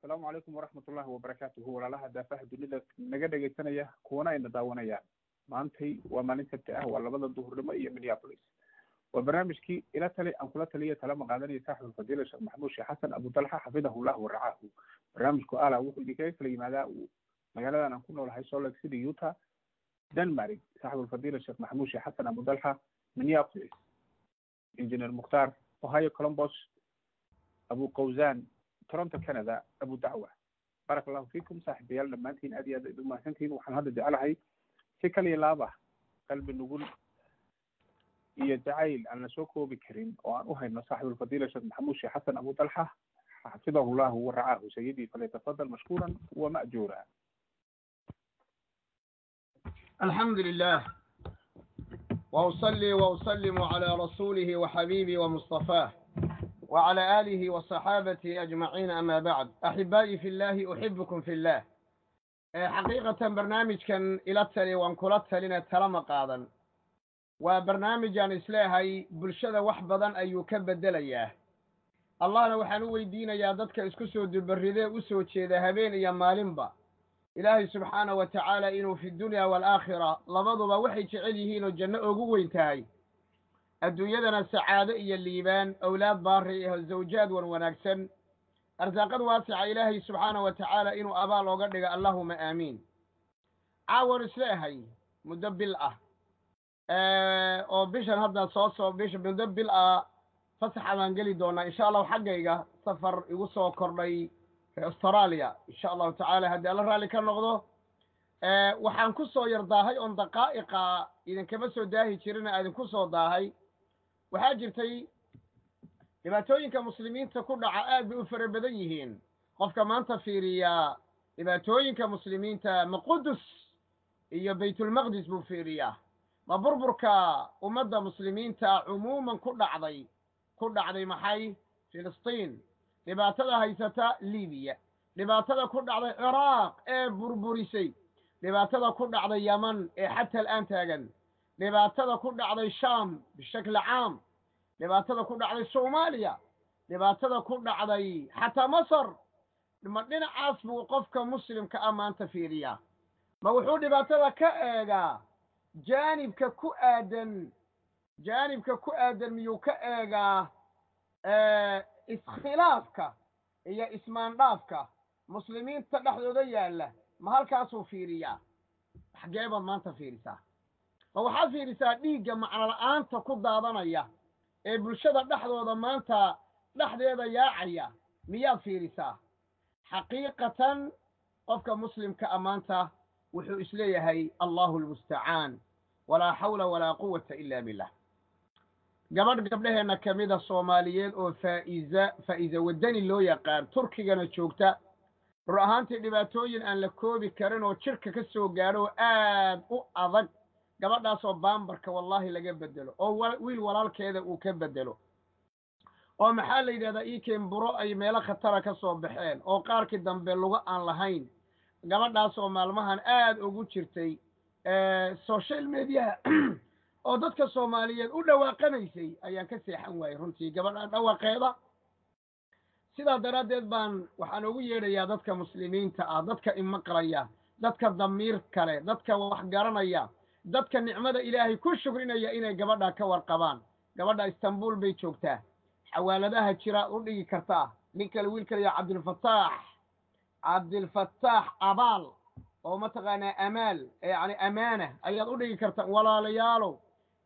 asalaamu calaykum waraxmat ullahi wabarakaatuhu walaalaha daafaha dunida naga dhegaysanaya kuwana ayna daawanayaan maantay waa maalin sabti ah waa labada duhurnimo iyo minneapolis. Waa barnaamijkii ila tali aan kula taliya talama qaadanaya saaxib fadiila sheekh maxamuud sheekh xasan abudalxa xafidahullah waracaahu barnaamijku ala wuxuu idinkaga kala yimaadaa magaaladan aan ku noolahay salt lake city utah denmark. Saaxib alfadiila sheekh maxamuud sheekh xasan abudalxa minneapolis. Engineer mukhtaar ohio columbus abu qawzan toronto canada abu dacwa barak allahu fikum saaxiibayaal dhammaantiin aad iyo aad id umahadsantihiin waxaan hadda jecelahay si kal iyo qalbi nugul iyo jacayl aan la soo koobi karin oo aan u hayno saaxibulfadiila sheekh maxamuud sheekh xasan abu dalxa xafidahu llahu wa sayidii falyatafadal mashkuuran wa ma'juura alxamdu lilah wa usalli wa usallimu calaa rasuulihi wa xabiibii wa mustafaa وعلى آله وصحابته أجمعين أما بعد أحبائي في الله أحبكم في الله حقيقة برنامج كان إلى التالي وانكولات لنا تلما قادا وبرنامج عن إسلاهي بلشدة وحبضا أن يكبد لياه الله لو حنوي دين يا ضدك اسكسو دبرده أسو تشيده هبين يا مالنبا ilaahay subxaana wa tacaala inuu fi dunya waalaakhira labaduba waxay jecel yihiin oo janno ugu weyn tahay adduunyadana sacaado iyo liibaan owlaad baari iyo zawjaad wan wanaagsan. Arsaaqad waasica ilaahay subxaana wa tacaala inuu abaal ooga dhiga allahuma aamiin caawan isleehay muddo bil ah. Oo bishan hadda soo soo bisha muddo bil ah fasaxa baan geli doonaa. Insha allahu xaggayga safar igu soo kordhay australia. Insha allahu tacaala haddii alla raalli ka noqdo. Waxaan ku soo yar daahay oon daqaa'iqa idinkama soo daahi jirina idinku soo daahay waxaa jirtay dhibaatooyinka muslimiinta ku dhaca aad bay u fara badan yihiin. Qofka maanta fiiriyaa dhibaatooyinka muslimiinta ma qudus iyo baytulmaqdis buu fiiriyaa ma burburka ummadda muslimiinta cumuuman ku dhacday ku dhacday maxay? Filistiin. Dhibaatada haysata libiya dhibaatada ku dhacday ciraaq ee burburisay. Dhibaatada ku dhacday yaman ee xata al'aan taagan dhibaatada ku dhacday shaam bishakli caam. Dhibaatada ku dhacday soomaaliya. Dhibaatada ku dhacday xataa masar. Ma dhinacaas buu qofka muslimka ah maanta fiiriyaa. Ma wuxuu dhibaatada ka eegaa jaanibka ku aadan jaanibka ku aadan miyuu ka eegaa iskhilaafka iyo ismaandhaafka. Muslimiinta dhexdooda yaalla ma halkaasuu fiiriyaa? Xaggee maanta fiirisaa ma waxaad fiirisaa dhiigga macnola'aanta ku daadanaya ee bulshada dhexdooda maanta dhexdeeda yaacaya? Miyaad fiirisaa? Xaqiiqatan qofka muslimka a maanta wuxuu is leeyahay allahu almustacaan walaa xawla walaa quwata ila billah. Gabadh gabdhaheenna ka mida soomaaliyeed oo faa'iza faa'iza waddani loo yaqaan turkigana joogta. Rur ahaantii dhibaatooyin aan la koobi karin oo jirka ka soo gaadho oo aad u adag gabadhaasoo baambarka wallaahi laga beddelo oo wiil walaalkeeda uu ka beddelo oo maxaa la yidhahdaa iikeen buro ay meelo khatara ka soo baxeen oo qaarkii dambe lugo aan lahayn. gabadhaasoo maalmahan aad ugu jirtay social mediaha oo dadka soomaaliyeed u dhawaaqanaysay ayaan ka seexan waayey runtii gabadha dhawaaqeeda. sidaa daraaddeed baan waxaan ugu yeedhayaa dadka muslimiinta ah dadka imaqlaya dadka damiir kale dadka wax garanaya dadka nicmada ilaahay ku shugrinaya inay gabadha ka warqabaan. Gabadha istanbul bay joogtaa. Xawaaladaha jira u dhigi kartaa nin kale wiil kale ya cabdilfataax cabdilfataax abaal oo mataqaanaa amaal yacni amaana ayaad u dhigi kartaa walaalayaalow.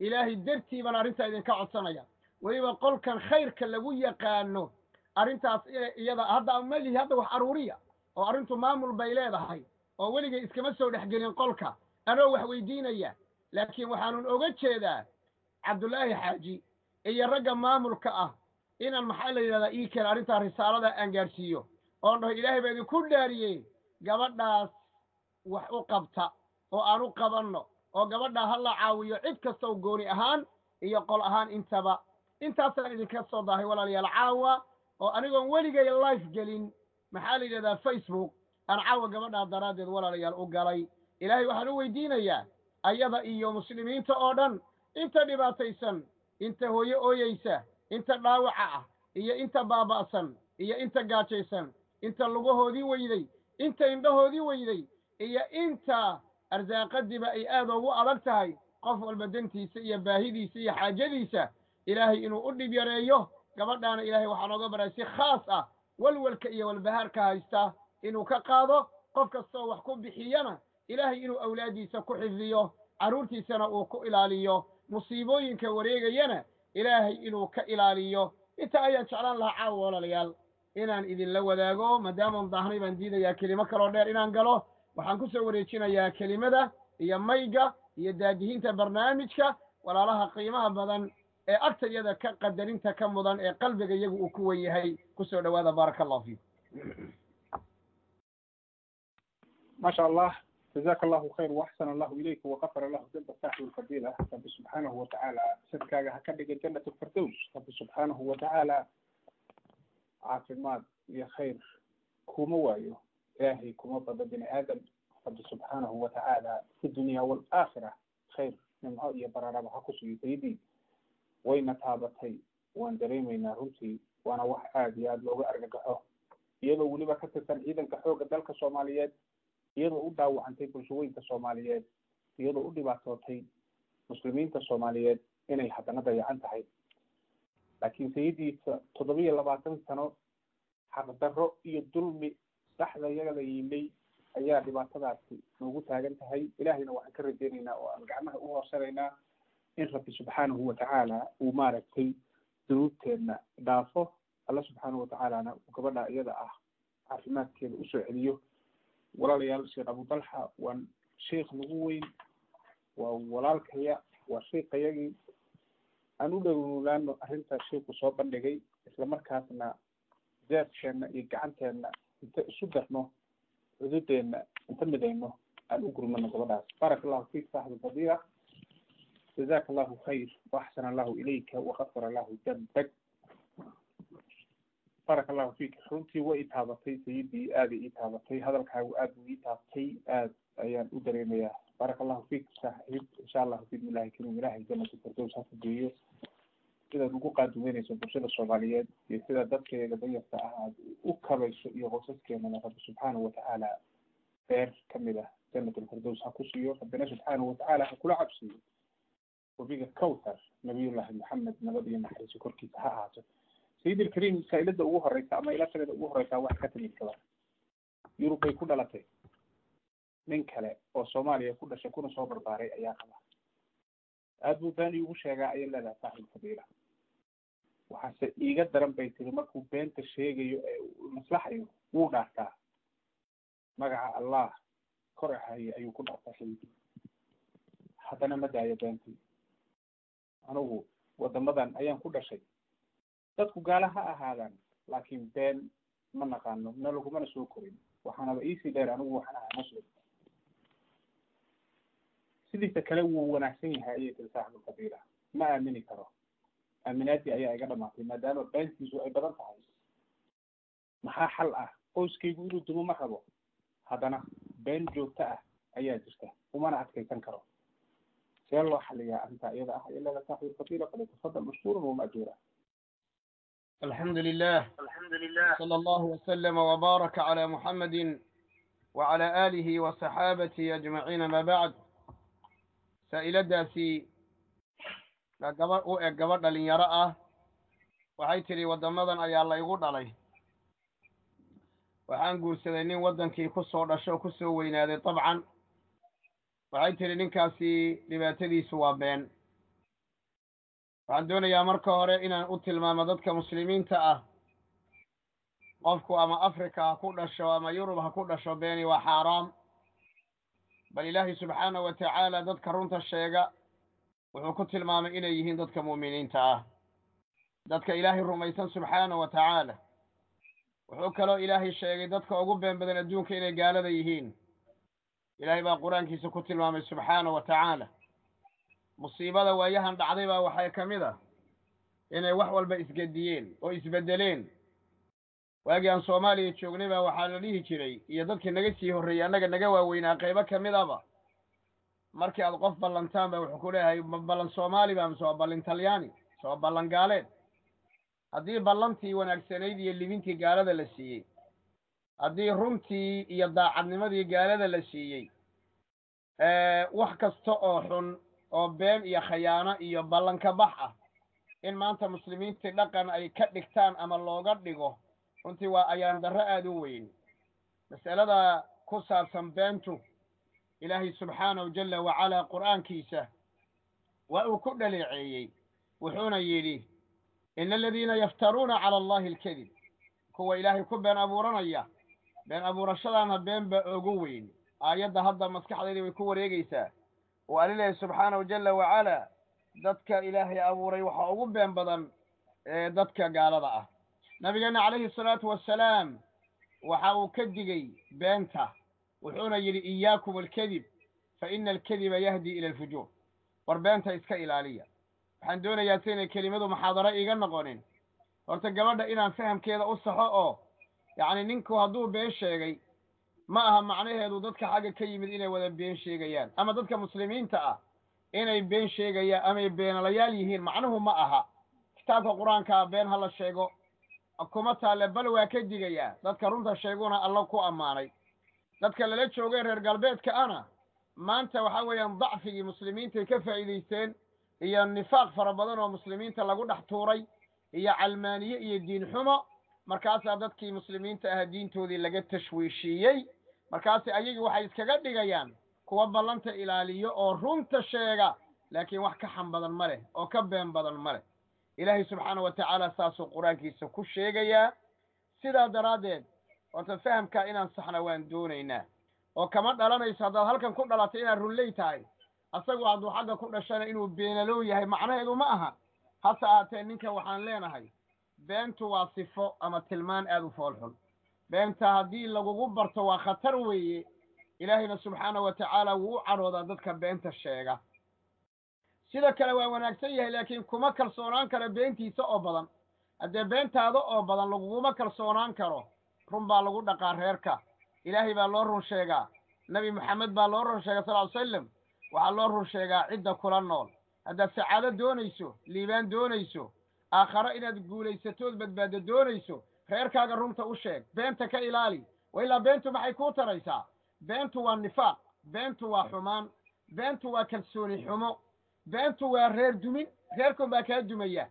Ilaahay dartii baan arrintaa idinka codsanaya weliba qolkan khayrka lagu yaqaano arrintaas iyada hadda malihi hadda wax aruuriya oo arrintu maamul bay leedahay oo weligay iskama soo dhexgelin qolka anoo wax weydiinaya. Laakiin waxaanun oga jeedaa cabdullaahi xaaji iyo ragga maamulka ah inaan maxaa la yidhahdaa ii keen arrintaa risaalada aan gaadhsiiyo. Oon dhaho ilaahay baa idinku dhaariyey gabadhaas wax u qabta oo aan u qabanno oo gabadhaa ha la caawiyo cid kasta oo gooni ahaan iyo qol ahaan intaba. Intaasaan idinka soo daahay walaalayaal caawa oo anigoon weligay life gelin maxaa la yidhahdaa facebook aan caawa gabadhaa daraaddeed walaalayaal u galay ilaahay waxaan u weydiinayaa ayada iyo muslimiinta oo dhan inta dhibaataysan inta hooyo ooyeysa inta dhaawaca ah iyo inta baaba'san iyo inta gaajaysan inta lugahoodii weyday inta indhahoodii weyday iyo inta arsaaqadiiba ay aad ugu adag tahay qof walba dantiisa iyo baahidiisa iyo xaajadiisa ilaahay inuu u dhib yareeyo gabadhaana ilaahay waxaa nooga baray si khaas ah walwalka iyo walbahaarka haysta inuu ka qaado qof kastoo wax ku bixiyana ilaahay inuu awlaaddiisa ku xifdiyo carruurtiisana uu ku ilaaliyo musiibooyinka wareegayana ilaahay inuu ka ilaaliyo. Inta ayaan jeclaan lahaa caawa walaalayaal inaan idinla wadaago maadaamaan baahnay baan diidayaa kelimo kaloo dheer inaan galo. Waxaan ku soo wareejinayaa kelimada iyo mayga iyo daadihinta barnaamijka walaalaha qiimaha badan ee agtayada ka qadarinta ka mudan ee qalbiga iyagu uu ku wen yahay. Kusoo dhowaada baaraka allahu fiikum maasha allah jazaaka allahu khayr waxsan allahu ilayka waqafar allahu damba saaxibu lfadiila rabbi subxaanahu watacaala sadkaaga ha ka dhiga janat lfardows rabbi subxaanahu watacaala caafimaad iyo khayr kuma waayo ilaahay kuma bada bini aadam rabbi subxaanahu watacaala fi dunya walaakhira khayr nimco iyo bararaba ha kusugiyo dayadii wayna taabatay waan dareemaynaa runtii waana wax aada iyo aada looga argagaxo iyadoo weliba ka tirsan ciidanka xooga dalka soomaaliyeed iyadoo u dhaawacantay bulshooyinka soomaaliyeed iyadoo u dhibaatootay muslimiinta soomaaliyeed inay haddana dayacan tahay. Laakiin sayiddiisa toddoba iyo labaatan sano xaqdarro iyo dulmi dhexda yagada yimay ayaa dhibaatadaasi noogu taagan tahay. Ilaahayna waxaan ka rajeynaynaa oo aan gacmaha u horsanaynaa in rabbi subxaanahu watacaala uu maaragtay dunuubteedna dhaafo. Alla subxaanahu watacaalana gabadha iyada ah caafimaadkeeda u soo celiyo walaalayaal sheekh abudalxa waa sheikh nagu weyn waa walaalkaya waa sheikayagii aan u dhownuulaano arrinta sheiku soo bandhigay isla markaasna jeefkeenna iyo gacanteenna inta isu darno cududeenna inta midayno aan u gurmano gabadhaas. Baaraka allahu fiik saaxib fadiila jazaka allahu khayr waaxsana allahu ilayka wakafara allahu dambak baaraka allahu fiik. Runtii way i taabatay sayidii aaday ii taabatay. Hadalkaagu aad buu ii taabtay aad ayaan u dareemayaa. Baaraka allahu fiik saaxiib. Insha allahu bismi illahi karim ilahay janata firdows ha ku geeyo. Sidaad ugu qaadumeynayso bulshada soomaaliyeed iyo sida dadkeeda danyarta ah aad u kabayso iyo qosaskeenana rabbi subxaanahu watacaala beer ka mid ah janat alfirdows ha ku siiyo. Rabbina subxaanahu watacaala ha kula cabsiiyo wabiga cowthar nabiyullahi maxamed nabad iyo naxariiso korkiisa ha ahaato sayid alkarim saa-ilada ugu horeysa ama ilataleda ugu horeysa wax ka timid gabar yurub bay ku dhalatay. Nin kale oo soomaaliya ku dhashay kuna soo barbaaray ayaa qaba. Aada buu been iigu sheegaa ayay leedahay saaxib fadiila waxaase iiga daran bay tiri markuu beenta sheegayo ee maslaxayo wuu dhaartaa. Magaca allah kor ahaye ayuu ku dhaartaa xiligi haddana ma daayo beentii anugu wadamadan ayaan ku dhashay dadku gaala ha ahaadaan laakiin been ma naqaano na lagumana soo korin. Waxaanaba iisii dheer anigu waxaan ahaa muslim sidiisa kale wuu wanaagsan yahay ayay tiri saaxibulqabiila ma aamini karo. Aaminaadii ayaa iga dhamaatay maadaama beentiisu ay badan tahay. Maxaa xal ah? Qoyskaygu inuu dumo ma rabo. Haddana been joogto ah ayaa jirta. Umana adkaysan karo. See loo xaliyaa arrintaa iyada ah leedahay saaxibulqabiila falyatafadal mashkuuran wama'juura الحمد لله الحمد لله صلى الله وسلم وبارك على محمد وعلى آله وصحابته أجمعين ما بعد saa'iladaasi gaba u eg gabadh dhalinyaro ah waxay tidhi waddamadan ayaa laygu dhalay waxaan guursaday nin waddankii ku soo dhasho ku soo weynaaday dabcan waxay tidhi ninkaasi dhibaatadiisu waa been waxaan doonayaa marka hore inaan u tilmaamo dadka muslimiinta ah qofku ama africa ha ku dhasho ama yurub ha ku dhasho beeni waa xaaraam. Bal ilaahay subxaanahu wa tacaala dadka runta sheega wuxuu ku tilmaamay inay yihiin dadka mu'miniinta ah. Dadka ilaahay rumaysan subxaanahu wa tacaala wuxuu kaloo ilaahay sheegay dadka ugu been badan adduunka inay gaalada yihiin. Ilaahay baa qur'aankiisa ku tilmaamay subxaanahu wa tacaala musiibada waayahan dhacday baa waxay ka mid ah inay wax walba isgediyeen oo isbeddeleen waagii aan soomaaliya joognay baa waxaa la dhihi jiray iyo dadkii naga sii horreeyey annaga naga waaweynaa qaybo ka mid aba. Markii aad qof ballantaan ba wuxuu ku leeyahay ma ballan soomaali ba mise waa ballan talyaani waa ballan gaaleed haddii ballantii wanaagsanayd iyo libintii gaalada la siiyey haddii runtii iyo daacadnimadii gaalada la siiyey wax kasta oo xun oo been iyo khayaano iyo ballanka bax ah. In maanta muslimiintii dhaqan ay ka dhigtaan ama looga dhigo runtii waa ayaan darro aada u weyn. Mas'alada ku saabsan beentu ilaahay subxaanahu jalla wacalaa qur'aankiisa waa uu ku dhaleeceeyey. Wuxuuna yidhi ina aladiina yaftaruuna cala allahi alkadib kuwa ilaahay ku been abuuranaya been abuurashadaana been baa ogu weyn. Aayadda hadda maskaxdayda way ku wareegaysaa oo alilahi subxaanahu jalla wacalaa dadka ilaahay abuuray waxaa ugu been badan ee dadka gaalada ah. Nabigeenna calayhi asalaatu wassalaam waxa uu ka digey beenta wuxuuna yidhi iyaakum alkadib fa ina alkadiba yahdi ila alfujuur. War beenta iska ilaaliya. Waxaan doonayaa saynay kelimadu muxaadaro iiga noqonin. Horta gabadha inaan fahamkeeda u saxo oo yacni ninku hadduu been sheegay ma aha macnaheedu dadka xagga ka yimid inay wada been sheegayaan. Ama dadka muslimiinta ah inay been sheegayaan amay beenalayaal yihiin macnuhu ma aha. Kitaabka qur'aankaa been ha la sheego. Kuma taalle bal waa ka digayaa dadka runta sheeguna alla ku ammaanay. Dadka lala joogay reer galbeedka ana maanta waxa weeyaan dacfigii muslimiintay ka faa'iidaysteen iyo nifaaq fara badan oo muslimiinta lagu dhex tuuray iyo calmaaniye iyo diin xumo. Markaasaa dadkii muslimiinta ahaa diintoodii laga tashwiishiiyey markaasi ayagii waxay iskaga dhigayaan kuwa ballanta ilaaliyo oo runta sheega laakiin wax ka xam badan ma leh oo ka been badan ma leh. Ilaahay subxaana wa tacaala saasuu qur'aankiisa ku sheegayaa. Sidaa daraaddeed horta fahamkaa inaan saxna waan doonaynaa. Oo kama dhalanayso haddaad halkan ku dhalatay inaad runley tahay asagu hadduu xagga ku dhashana inuu beenalow yahay macnaheedu ma aha. Hase ahaatee ninka waxaan leenahay beentu waa sifo ama tilmaan aada u foolxun beenta haddii lagugu barto waa khatar weeye. Ilaahayna subxaana wa tacaala wuu u cadhoodaa dadka beenta sheega. Sida kale waa wanaagsan yahay laakiin kuma kalsoonaan karo beentiisa oo badan. Haddee beentaada oo badan laguguma kalsoonaan karo run baa lagu dhaqaa reerka. Ilaahay baa loo run sheegaa. Nebi moxamed baa loo run sheega sal ly slam waxaa loo run sheegaa cidda kula nool. Haddaad sacaado doonayso liibaan doonayso aakharo inaad guulaysatood badbaado doonayso reerkaaga runta u sheeg beenta ka ilaali wa ilaa beentu maxay kuu taraysaa? Beentu waa nifaaq beentu waa xumaan beentu waa kalsooni xumo beentu waa reer dumin reerkun baa kaa dumaya.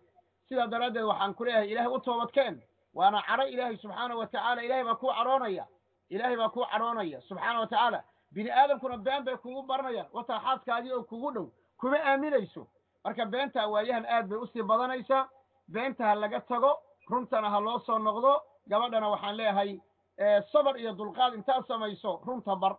Sidaa daraaddeed waxaan ku leeyahay ilaahay u toobadkeen waana cadho ilaahay subxaana wa tacaala ilaahay baa kuu cadhoonaya ilaahay baa kuu cadhoonaya subxaana wa tacaala. Bini aadamkuna been bay kugu baranayaan wataa xaaskaadii oo kugu dhow kuma aaminayso. Marka beenta waayahan aad bay u sii badanaysaa beenta ha laga tago runtana ha loo soo noqdo. Gabadhana waxaan leeyahay sabar iyo dulqaad intaad samayso runta bar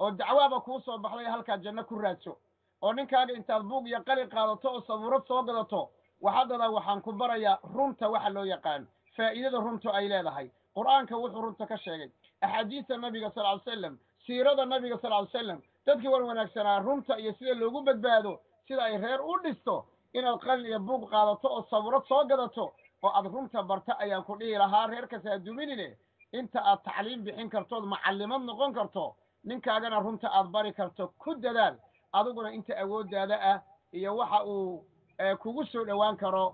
oo dacwaaba kuu soo baxday halkaad janno ku raadso. Oo ninkaaga intaad buug iyo qali qaadato oo sabuurad soo gadato waxaadada waxaan ku barayaa runta waxa loo yaqaan faa'iidada runtu ay leedahay. Qur'aanka wuxuu runta ka sheegay axaadiista nabiga sal ly slam siirada nabiga sal ly slam dadkii wan wanaagsanaa runta iyo sida loogu badbaado sida ay reer u dhisto inaad qalin iyo buug qaadato oo sabuurad soo gadato oo aad runta barta ayaan ku dhihi lahaa reerkas ha duminine inta aad tacliim bixin kartood macallimad noqon karto ninkaagana runta aad bari karto ku dadaal. Adiguna inta awooddaada ah iyo waxa uu kugu soo dhowaan karo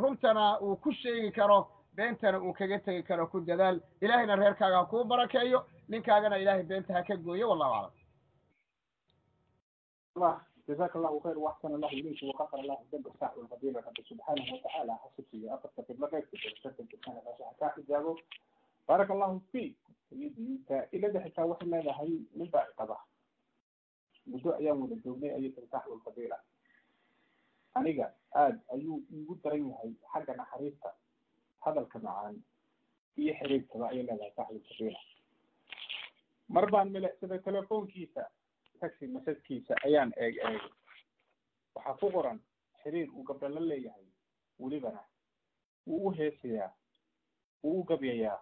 runtana uu ku sheegi karo beentana uu kaga tegi karo ku dadaal. Ilaahayna reerkaaga ha kuu barakeeyo ninkaagana ilaahay beenta ha ka gooyo wallahu aclam جزاك الله خير واحسن الله اليك وغفر الله ذنب صاحب الفضيله رب سبحانه وتعالى حسبتي اقصد في بلغك شركه سبحانه وتعالى كاحد بارك الله فيك الى ده حتى وحنا هي من بعد قضاء muddo ayaan wada joognay ayay tiri saaxibul fadiila aniga aad ayuu iigu daran yahay xagga naxariista hadalka macaan iyo xiriirkaba ayay leedahay saaxibul fadiila mar baan milicsaday telefoonkiisa taxi masadkiisa ayaan eeg eegay waxaa ku qoran xiriir uu gabdho la leeyahay welibana wuu u heesayaa wuu u gabyayaa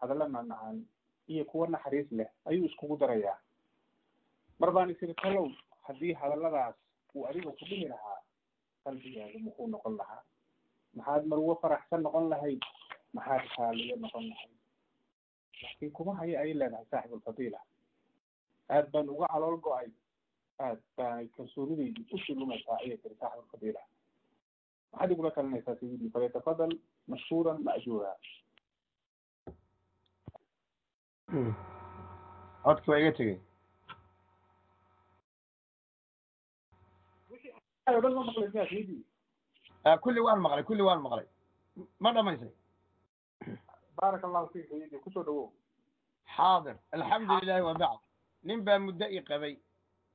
hadalla macmacaan iyo kuwo naxariis leh ayuu iskugu darayaa. Mar baan isiri talow haddii hadalladaas uu adiga ku dhihi lahaa qalbigaadu muxuu noqon lahaa? Maxaad marwo faraxsan noqon lahayd? Maxaad raaliyo noqon lahayd? Laakiin kuma haya ayay leedahay saaxibulfadiila aad baan uga calool go'ay. Aad baanay kalsoonidaydu u sii lumaysaa ayay tiri saaxibulfadiila maxaad igula talinaysaa sayidii falyatafadal mashkuuran ma'juura. Codki waa iga tegey. O dhan ma maqlaysaa fiidii kulli waan maqlay kulli waan maqlay. Ma dhamaysay. Baaraka allahu fiik fiidii ku soo dhawow. Xaadir alxamdu lilahi wabacd nin baa muddo i qabay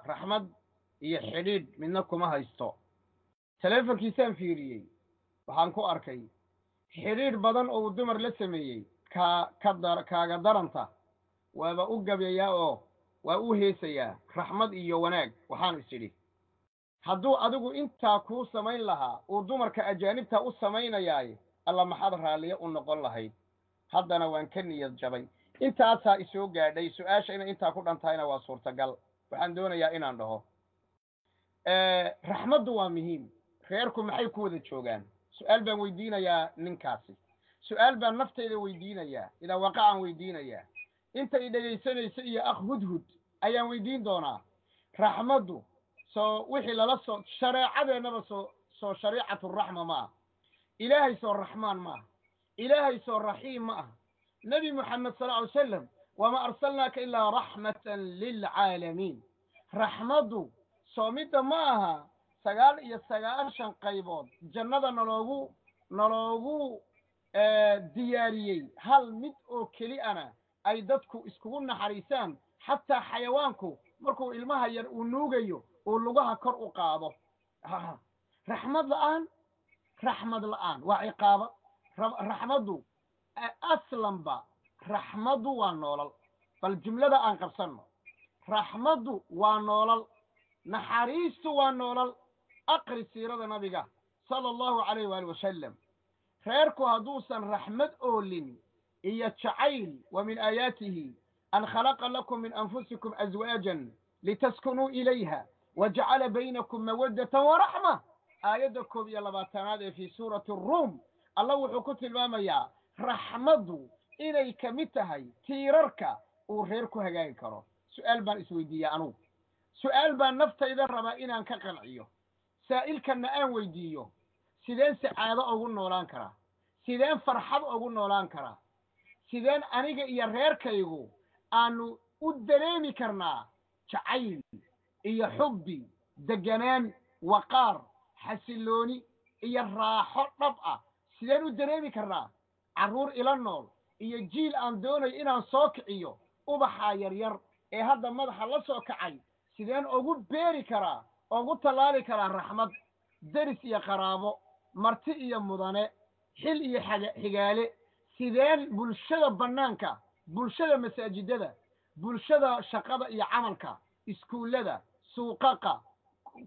raxmad iyo xidhiidh midna kuma haysto. Teleefonkiisaan fiiriyey waxaan ku arkay xidhiidh badan oo uu dumar la sameeyey kaa ka dar kaaga daranta. Waaba u gabayaa oo waa u heesayaa raxmad iyo wanaag waxaan is idhi hadduu adigu intaa kuu samayn lahaa uu dumarka ajaanibta u samaynayaaye alla maxaad raalliye u noqon lahayd. Haddana waan ka niyad jabay intaasaa isoo gaadhay su'aasha inay intaa ku dhan tahayna waa suurtagal. Waxaan doonayaa inaan dhaho. Raxmaddu waa muhiim. Reerku maxay ku wada joogaan? Su'aal baan weydiinayaa ninkaasi. Su'aal baan naftayda weydiinayaa idaa waqacaan weydiinayaa. Inta i dhegaysanaysa iyo akh hudhud ayaan weydiin doonaa. Raxmaddu soo wixii lala soo shareecadeennaba soo soo shariicatu raxma ma ah ilaahay soo raxmaan ma ah ilaahay soo raxiim ma ah nebi moxamed sal ly salam wama arsalnaaka ilaa raxmatan lilcaalamiin raxmaddu soo midda ma aha sagaal iyo sagaashan qaybood jannada naloogu naloogu diyaariyey. Hal mid oo keli ana ay dadku iskugu naxariisaan xataa xayawaanku markuu ilmaha yar uu nuugayo uu lugaha kor u qaado. Raxmad la'aan raxmad la'aan. Waa ciqaaba raxmaddu aslanba raxmaddu waa noolal. Bal jumlada aan qabsanno raxmaddu waa noolal. Naxariistu waa noolal. Aqri siirada nabiga sala allahu calayh waali wasalam reerku hadduusan raxmad oolin iyo jacayl wa min aayaatihi an khalaqa lakum min anfusikum aswaajan litaskunuu ilayha wa baynakum mawaddatan waraxma aayadda koob iyo labaatanaad ee fii suurati aruum allah wuxuu ku tilmaamayaa raxmaddu inay ka mid tahay tiirarka uu reer ku hagaagi karo. Su'aal baan isweydiiyaa anugu. Su'aal baan naftayda rabaa inaan ka qanciyo. Saa'ilkanna aan weydiiyo. Sideen sacaado ugu noolaan karaa sideen farxad ugu noolaan karaa sideen aniga iyo reerkaygu aanu u dareemi karnaa jacayl iyo xubbi deganaan waqaar xasillooni iyo raaxo dhab ah. Sideen u dareemi karnaa carruur ila nool iyo jiil aan doonayo inaan soo kiciyo ubaxaa yaryar ee hadda madaxa la soo kacay sideen ugu beeri karaa ugu tallaali karaa raxmad deris iyo qaraabo marti iyo mudane xil iyo xigaale sideen bulshada bannaanka bulshada masaajidada bulshada shaqada iyo camalka iskuullada suuqaqa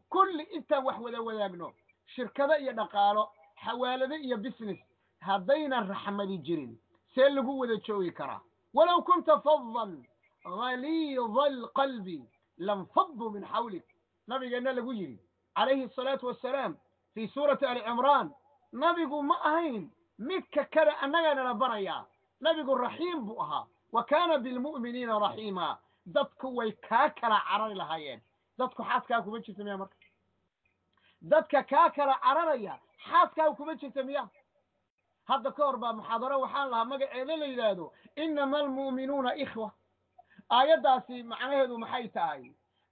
kulli intaan wax wada wadaagno shirkado iyo dhaqaalo xawaalado iyo business haddaynan raxmadi jirin see lagu wada joogi karaa. Walow kunta fadan haliida alqalbi lanfaduu min xawlik nabigeenna lagu yidhi calayhi asalaatu wassalaam fii suurati ali cimraan nabigu ma ahayn midka kale annagaanala barayaa. Nabigu raxiim buu ahaa. Wa kaana bilmu'miniina raxiima. Dadku way kaa kala carari lahaayeen. Dadku xaaskaa kuma jirta miya marka? Dadka kaa kala cararaya xaaskaa kuma jirta miya hadda ka hor baa muxaadaro waxaan lahaa magaceeda la yidhaahdo inama almu'minuuna ikhwa. Aayaddaasi macnaheedu maxay tahay?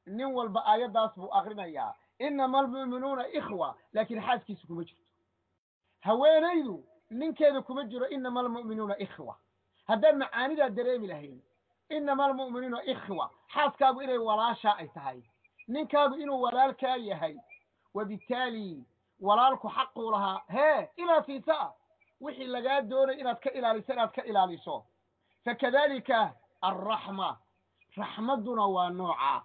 Nin walba aayaddaas buu akrinayaa inama almu'minuuna ikhwa laakiin xaaskiisa kuma jirto. Haweenaydu ninkeeda kuma jiro inama almu'minuuna ikhwa. Haddaad macaanidaa dareemi lahayn inama almu'minuuna ikhwa xaaskaagu inay walaashaa ay tahay. Ninkaagu inuu walaalkaa yahay wabittaali walaalku xaquu lahaa hee ilaa fiisaa wixii lagaa doonay inaad ka ilaaliso inaad ka ilaaliso. Fakadalika alraxma raxmadduna waa noocaa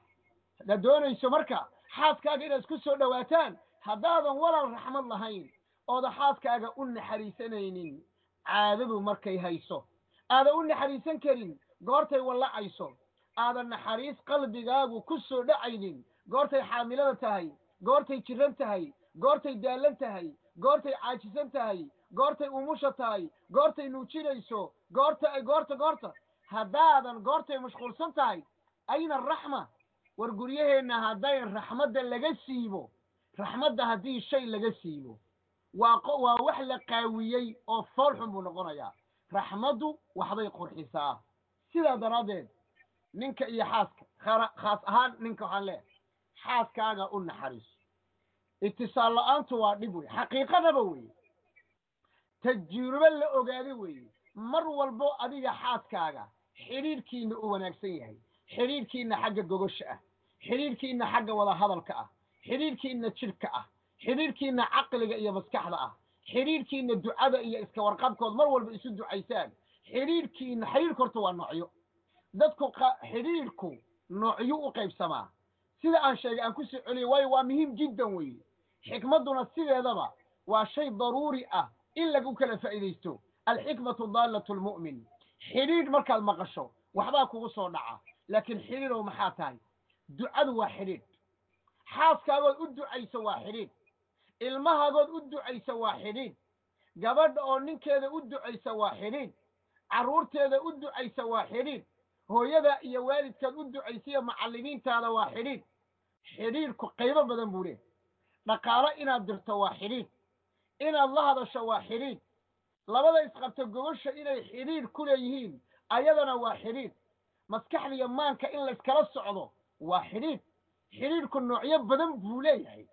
haddaad doonayso marka xaaskaaga inaad isku soo dhowaataan haddaadan walaal raxmad lahayn ooda xaaskaaga u naxariisanaynin caadadu markay hayso. Aadan u naxariisan karin goortay wallacayso. Aadan naxariis qalbigaagu ku soo dhacaynin goortay xaamilada tahay goortay jiran tahay goortay daallan tahay goortay caajisan tahay goortay umusha tahay goortay nuujinayso goorta goorta goorta. Haddaadan goortay mashquulsan tahay ayna raxma? War guryaheenna haddayn raxmadda laga siibo raxmadda haddii shay laga siibo. Waa waa wax la qaawiyey oo foolxun buu noqonayaa. Raxmaddu waxbay qurxisaa. Sidaa daraaddeed ninka iyo xaaska khaas ahaan ninka waxaan leeyahay xaaskaaga u naxariiso itisaal la'aantu waa dhib wey xaqiiqadaba weeye tajrubo la ogaada weeye mar walbo adiga xaaskaaga xidhiidhkiina u wanaagsan yahay. Xidhiidhkiina xagga gogosha ah. Xidhiidhkiina xagga wada hadalka ah. Xidhiidhkiina jidhka ah. Xidhiidhkiina caqliga iyo maskaxda ah. Xidhiidhkiina ducada iyo iska warqabkood mar walba isu ducaysaan. Xidhiidhkiina xidhiidhku horta waa noocyo. Dadku xidhiidhku noocyo u qaybsamaa. Sida aan sheegay aan ku soo celiyo waayo waa muhiim jiddan weeye xikmadduna sideedaba waa shay daruuri ah in lagu kala faa'iidaysto alxikmatu daallatu lmu'min xidhiidh markaad maqasho waxbaa kugu soo dhaca laakiin xidhiidhow maxaa tahay ducadu waa xidhiidh xaaskaagood u ducayso waa xidhiidh ilmahaagood u ducaysa waa xidhiidh gabadha oo ninkeeda u ducaysa waa xidhiidh carruurteeda u ducaysa waa xidhiidh hooyada iyo waalidkaad u ducaysiyo macallimiintaada waa xidhiidh xidhiidhku qaybo badan buu leehay dhaqaalo inaad dirto waa xidhiidh inaad la hadasho waa xidhiidh labada isqabto gogosha inay xidhiidh ku leeyihiin ayadana waa xidhiidh maskaxda iyo maanka in layskala socdo waa xidhiidh xidhiidhku noocyo badan buu leeyahay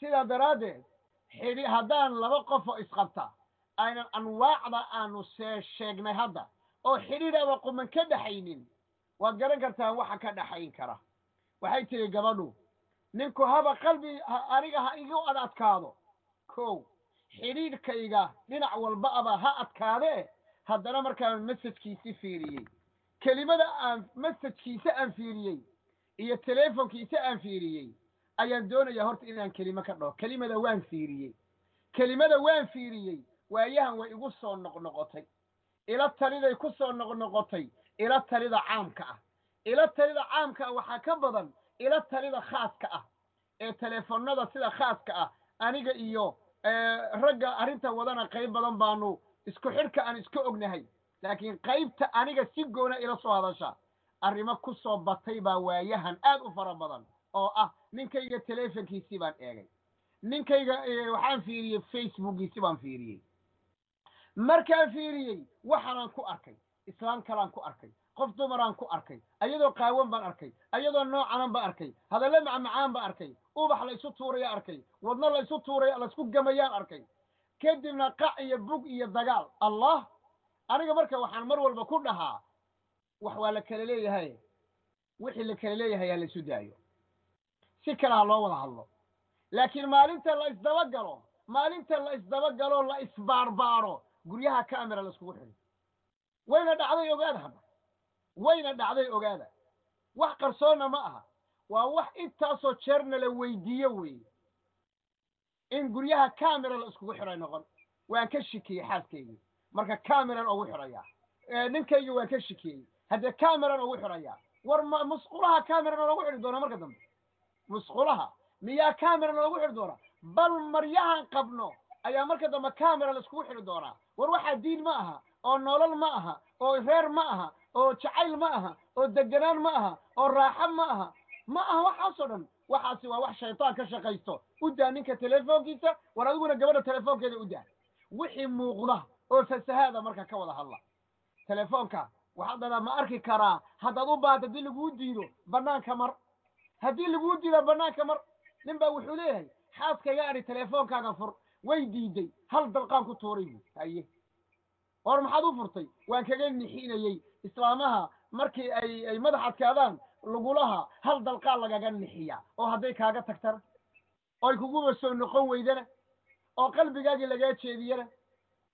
sidaa daraaddeed xidhi haddaan laba qof oo isqabta aynan anwaacda aanu see sheegnay hadda oo xidhiidhaba quman ka dhaxaynin waad garan kartaan waxa ka dhaxayn kara waxay tihi gabadhu ninku haba qalbi aniga ha igu ad adkaado kow xidhiidhkayga dhinac walba aba ha adkaadee haddana markaan mesajkiisi fiiriyey kelimada aan mesajkiisa aan fiiriyey iyo teleefonkiisa aan fiiriyey ayaan doonayaa horta inaan kelimo ka dhaho. Kelimada waan fiiriyey. Kelimada waan fiiriyey waayahan way igu soo noqnoqotay. Ila taliday ku soo noqnoqotay ila talida caamka ah. Ila talida caamka ah waxaa ka badan ila talida khaaska ah. Ee teleefonada sida khaaska ah aniga iyo ragga arrinta wadana qayb badan baanu isku xidhka aan iska ognahay. Laakiin qaybta aniga si goona ila soo hadasha arrimo ku soo batay baa waayahan aad u fara badan oo ah ninkayga teleefonkiisii baan eegay. Ninkayga waxaan fiiriyey facebookiisi baan fiiriyey. Markaan fiiriyey waxaanaan ku arkay islaam kalaan ku arkay qof dumaraan ku arkay ayadoo qaawan baan arkay ayadoo noocanan baan arkay hadalle macmacaan baan arkay ubax la isu tuuraya arkay wadno la isu tuuraya la isku gamayaan arkay. Kadibna qac iyo bug iyo dagaal allah aniga marka waxaan mar walba ku dhahaa wax waa la kala leeyahay wixii la kala leeyahay ha la isu daayo. Si kale ha loo wada hadlo. Laakiin maalinta la isdabagalo maalinta la isdabagalo la isbaarbaaro guryaha camera la iskugu xidhi wayna dhacday ogaada hadda. Wayna dhacday ogaada. Wax qarsoonna ma aha waa wax intaasoo jeerna la weydiiyo weeye in guryaha camera la iskugu xidhay noqon. Waan ka shikiyey xaaskaygii marka cameran ugu xidhayaa ninkaygi waan ka shikiyey. Haddee cameran ugu xidhayaa war ma musqulaha cameran loogu xidhi doonaa marka dambe. Musqulaha. Miyaa camera loogu xidhi doonaa bal maryahan qabno ayaa marka dambe camera la iskugu xidhi doonaa war waxaa diin ma aha oo nolol ma aha oo reer ma aha oo jacayl ma aha oo deganaan ma aha oo raaxo ma aha ma aha waxaasoo dhan waxaasi waa wax shaytaan ka shaqaysto. U daa ninka telefoonkiisa war adiguna gabadha telefoonkeeda u daa. Wixii muuqda oo fasahaada marka ka wada hadla. Telefoonka waxaad dhadaa ma arki karaa haddaad u baahato haddii laguu diido banaanka mar. Haddii laguu diido banaanka mar nin baa wuxuu leeyahay xaaskayga adhi telefoonkaaga fur way diiday hal dalqaan ku tuuray bu haye or maxaad u furtay? Waan kaga nixinayey islaamaha markii ay ay madax adkaadaan lagulaha hal dalqaa lagaga nixiya oo hadday kaaga tagtana oy kuguba soo noqon weydana oo qalbigaagii lagaa jeediyana.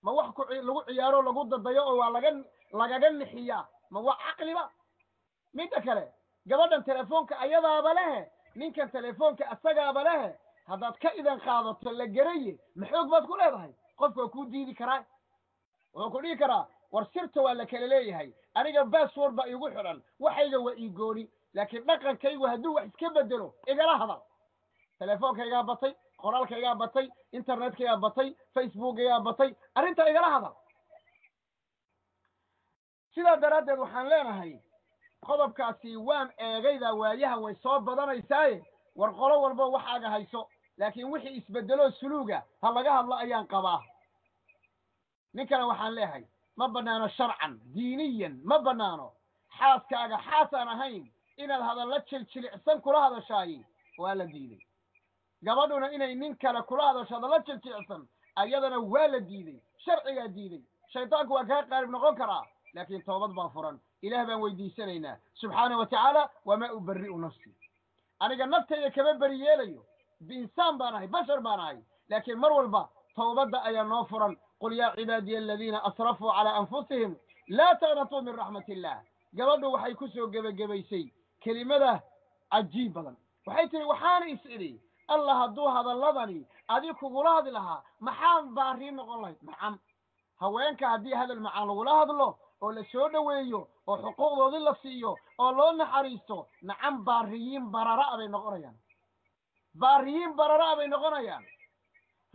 Ma wax ku lagu ciyaaro lagu dadayo oo waa laga lagaga nixiyaa ma waa caqliba? Midda kale gabadhan telefoonka ayadaaba lehe ninkan telefoonka asagaaba lehe haddaad ka idan qaadato la garaye ma xoog baad ku leedahay? Qofka waa kuu diidi karaa? Wuxuu ku dhihi karaa war sirta waa la kala leeyahay aniga bassword baa iigu xidhan waxayga waa ii gooni laakiin dhaqankaygu hadduu wax iska bedelo igala hadal. Telefoonkaygaa batay qoraalkaygaa batay internetkaygaa batay facebookkaygaa batay arrinta igala hadal. Sidaa daraaddeed waxaan leenahay qodobkaasi waan eegaydaa waayahan way soo badanaysaaye war qolo walba waxaaga hayso laakiin wixii isbeddeloo suluuga ha laga hadlo ayaan qabaa. Ninkana waxaan leeyahay ma bannaano sharcan diiniyan ma bannaano xaaskaaga xaasaan ahayn inaad hadalla jiljilicsan kula hadashaayi waa la diiday. Gabadhuna inay nin kale kula hadasho hadalla jiljilicsan ayadana waa la diiday sharcigaa diiday. Shaydaanku waa kaga qaalib noqon karaa laakiin toobad baa furan. Ilaah baan weydiisanaynaa. Subxaana wa tacaala wamaa ubari'u nafsi. Aniga naftayda kama beri yeelayo insaan baan ahay bashar baan ahay. Laakiin mar walba towbadda ayaa noo furan qul yaa cibaadiya aladiina asrafuu calaa anfusihim laa taqnatuu min raxmat illah gabadhu waxay ku soo gebagabaysay kelimada cajiib badan. Waxay tihi waxaana is idhi allah hadduu hadalladani adi kugula hadli lahaa maxaan baarii noqon lahayd? Maxam haweenka haddii hadal macaan lagula hadlo oo la soo dhoweeyo oo xuquuqdoodii la siiyo oo loo naxariisto nacam baariyiin barara'a bay noqonayaan. Baariyiin barara'a bay noqonayaan.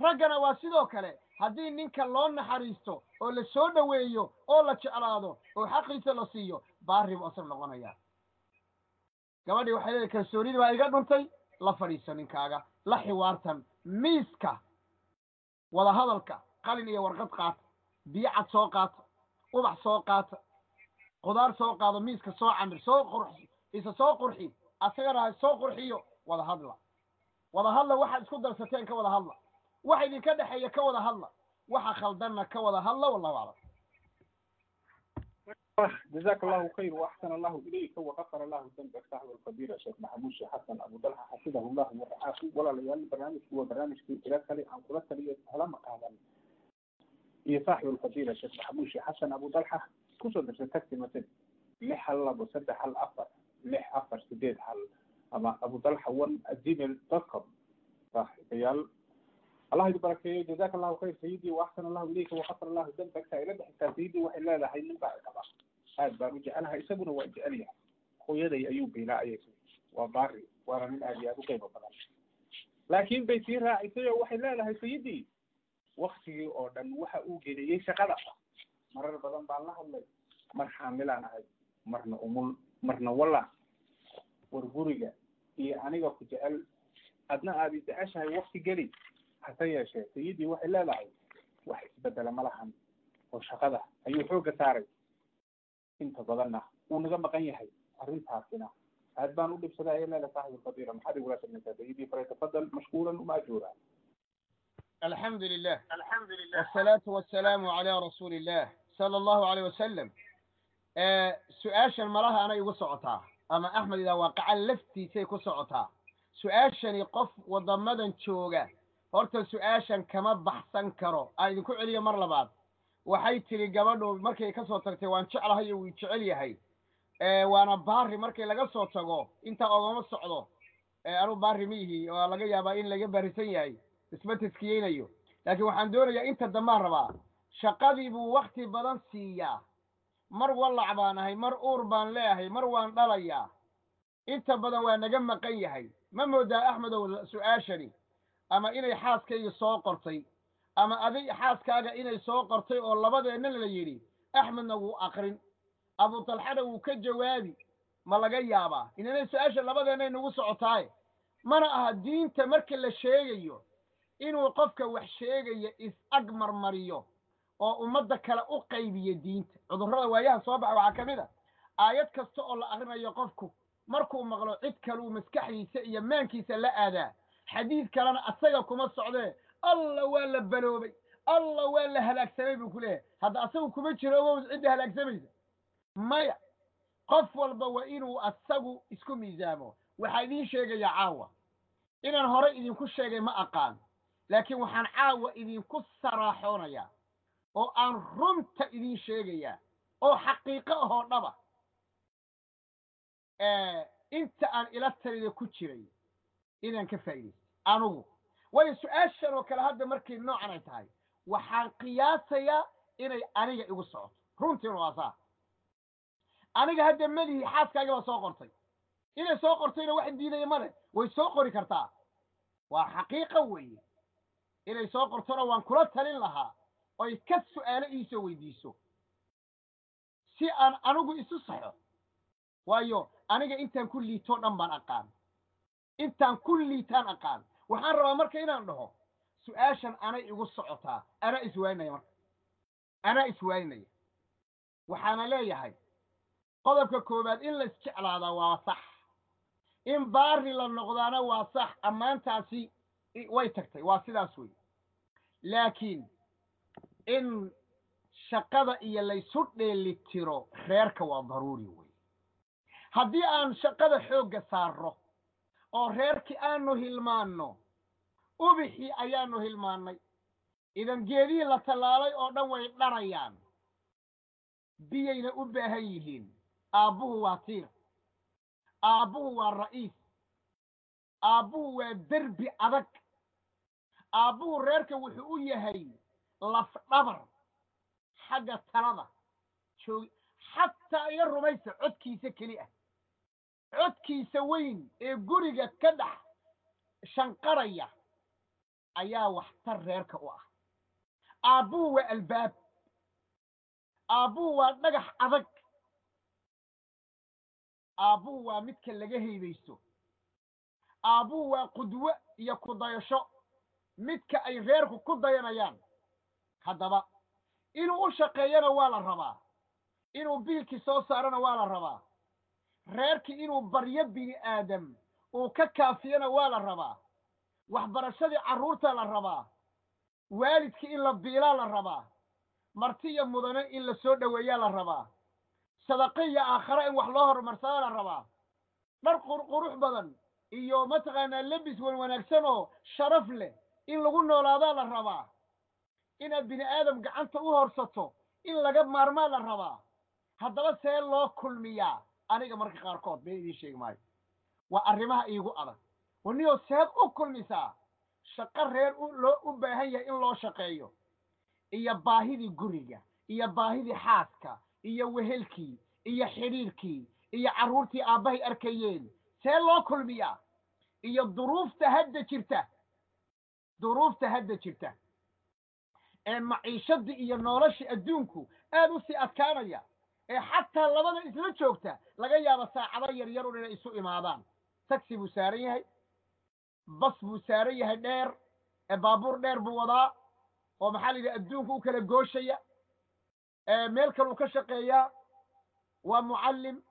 Raggana waa sidoo kale haddii ninka loo naxariisto oo la soo dhoweeyo oo la jeclaado oo xaqiisa la siiyo baari buu asal noqonayaa. Gabadhii waxay leedahay kalsoonidii baa iga dhuntay la fadhiiso ninkaaga la xiwaartan miiska wada hadalka qalin iyo warqad qaata biyo cad soo qaata ubax soo qaata qudaar soo qaado miiska soo camir soo qurxi isa soo qurxi asagana ha soo qurxiyo wada hadla wada hadla waxaad isku darsateen ka wada hadla waxa idinka dhexeeya ka wada hadla waxa khaldanna ka wada hadla wallahu aclam جزاك الله خير واحسن الله اليك وغفر الله ذنبك صاحب الكبير الشيخ محمود شيخ حسن ابو طلحه حفظه الله ورعاه ولا ليال برنامج هو برنامج في الى كلي عن كل كلي هلا مقالا يا صاحب الكبير الشيخ محمود شيخ حسن ابو طلحه كسر درس تكتي مثل لح الله بسد حل افر لح افر سديد حل اما ابو طلحه ون الدين تذكر صح ريال allah idin barakeeyo jazaka allahu khayr sayidii waaxsan allahu ilayka wakafar allahu dambak ila dhexsaa sayidii waxay leedahay nin baa idhaba aad baan u jecelaha isaguna waa jecel yahay hooyaday ayuu biilaayay waa baari waana nin aad iyo aad u qeybo badan laakiin bay sii raacisay oo waxay leedahay sayidii waktigii oo dhan waxa uu geliyey shaqada marar badan baan la hadlay mar xaamilaan ahay marna umul marna wala war guriga iyo aniga ku jecel adna aad i jeceshahay wakti geli hase yeeshee sayidii waxay leedahay wax isbedela ma lahan oo shaqada ayuu xoogga saaray. Inta badanna wuu naga maqan yahay arrintaasina. Aad baan u dhibsaday ayay leedahay saaxib alfadiila maxaad igula samaysaa sayidii falyatafadal mashkuuran umaajuura alxamdu lilah wasalaatu wasalaamu calaa rasuuli illah sala allahu aleyh wasalam su'aashan malaha ana igu socotaa ama axmed idaa waaqaca laftiisay ku socotaa. Su'aashani qof wadamadan jooga horta su'aashan kama baxsan karo. Aan idinku celiyo mar labaad. Waxay tidhi gabadhu markay ka soo tagtay waan jeclahay oo wuu jecel yahay. Waana baari markay laga soo tago intaa ogama socdo. Anuu baari ma ihi waa laga yaabaa in laga baarisan yahay isma taskiyeynayo laakiin waxaan doonayaa inta dambaan rabaa shaqadii buu wakti badan siiyaa. Mar wallac baan ahay mar uur baan leeyahay mar waan dhalayaa. Inta badan waa naga maqan yahay. Ma moodaa axmedow su'aashani ama inay xaaskayga soo qortay ama adig xaaskaaga inay soo qortay oo labadeenna la yidhi axmedna wuu aqrin abu talxana wuu ka jawaabi ma laga yaabaa. Inanay su'aasha labadeennay nagu socotaaye mana aha diinta marka la sheegayo inuu qofka wax sheegaya is-ag marmariyo oo ummadda kale u qaybiyo diinta. Cudurrada waayaha soo baxa waxaa ka mid a aayad kasta oo la akrinayo qofku markuu maqlo cid kaluu maskaxdiisa iyo maankiisa la aadaa xadiid kalena asaga kuma socdee. Alla waa la baloobay alla waa la halaagsamay buu ku leeyahay. Hadda asagu kuma jiro ogow cidda halaagsamaysa maya qof walba waa inuu asagu isku miisaamo. Waxaa idiin sheegayaa caawa. Inaan hore idinku sheegay ma aqaan. Laakiin waxaan caawa idinku saraaxoonayaa oo aan runta idiin sheegayaa oo xaqiiqo ahoo dhaba. Inta aan ila talida ku jiray inaan ka faa'idaystay anugu. Waayo su'aashan oo kale hadda markay noocan ay tahay. Waxaan qiyaasayaa inay aniga igu socoto. Runtiina waa saa aniga hadda melihi xaaskaaga baa soo qortay. Inay soo qortayna wax diidaya male way soo qori kartaa. Waa xaqiiqa weeye. Inay soo qortona waan kula talin lahaa. Oy ka su'aalo iisoo weydiiso. Si aan anigu isu saxo. Waayo aniga intaan ku liitoo dhan baan aqaan. Intaan ku liitaan aqaan waxaan rabaa marka inaan dhaho su'aashan anay igu socotaa anaa iswaaninaya marka. Anaa iswaaninaya waxaana leeyahay qodobka koowaad in la isjeclaadaa waa sax. In baari la noqdaana waa sax ammaantaasi way tagtay waa sidaas wey laakiin in shaqada iyo laysu dheelitiro reerka waa daruuri wey haddii aan shaqada xoogga saarro oo reerkii aanu hilmaanno ubixii ayaanu hilmaannay. Idan geedihii la tallaalay oo dhan way dharayaan. Biyayna u baahan yihiin. Aabbuhu waa tiir. Aabbuhu waa ra'iis. Aabbuhu waa derbi adag. Aabbuhu reerka wuxuu u yahay lafdhabar xagga talada joog xataa iga rumaysa codkiisa keli ah. Codkiisa weyn ee guriga ka dhex shanqaraya ayaa waxtar reerka u ah. Aabbuhu waa albaab. Aabbuhu waa dhagax adag. Aabbuhu waa midka laga haybaysto aabbuhu waa qudwo iyo kudayasho midka ay reerku ku dayanayaan. Haddaba inuu u shaqeeyana waa la rabaa. Inuu biilkii soo saarana waa la rabaa. Reerkii inuu baryo bini aadam uu ka kaafiyana waa la rabaa waxbarashadii carruurta la rabaa waalidkii in la biilaa la rabaa marti iyo mudane in la soo dhoweeyaa la rabaa sadaqo iyo aakhare in wax loo horumarsadaa la rabaa. Dhar qurqurux badan iyo mataqaanaa lebis wan wanaagsan oo sharaf leh in lagu noolaadaa la rabaa. Inaad bini aadam gacanta u horsato in laga maarmaa la rabaa. Haddaba see loo kulmiyaa aniga marka qaarkood been idiin sheegi maayo. Waa arrimaha iigu adag waniyoo seed u kulmisaa? Shaqo reer u baahan yahay in loo shaqeeyo. Iyo baahidii guriga iyo baahidii xaaska iyo wehelkii iyo xidhiirkii iyo carruurtii aabbahay arkayeen. See loo kulmiyaa? Iyo duruufta hadda jirta. Duruufta hadda jirta. Ee maciishadii iyo noloshii adduunku aad u sii adkaanaya. Ee xataa labada isla joogta laga yaabo saacado yar yar un inay isu imaadaan. Tagsi buu saaran yahay bas buu saaran yahay dheer ee baabuur dheer buu wadaa oo maxaa la yidhaha adduunka u kala gooshaya. Meel kaluu ka shaqeeyaa waa mucallim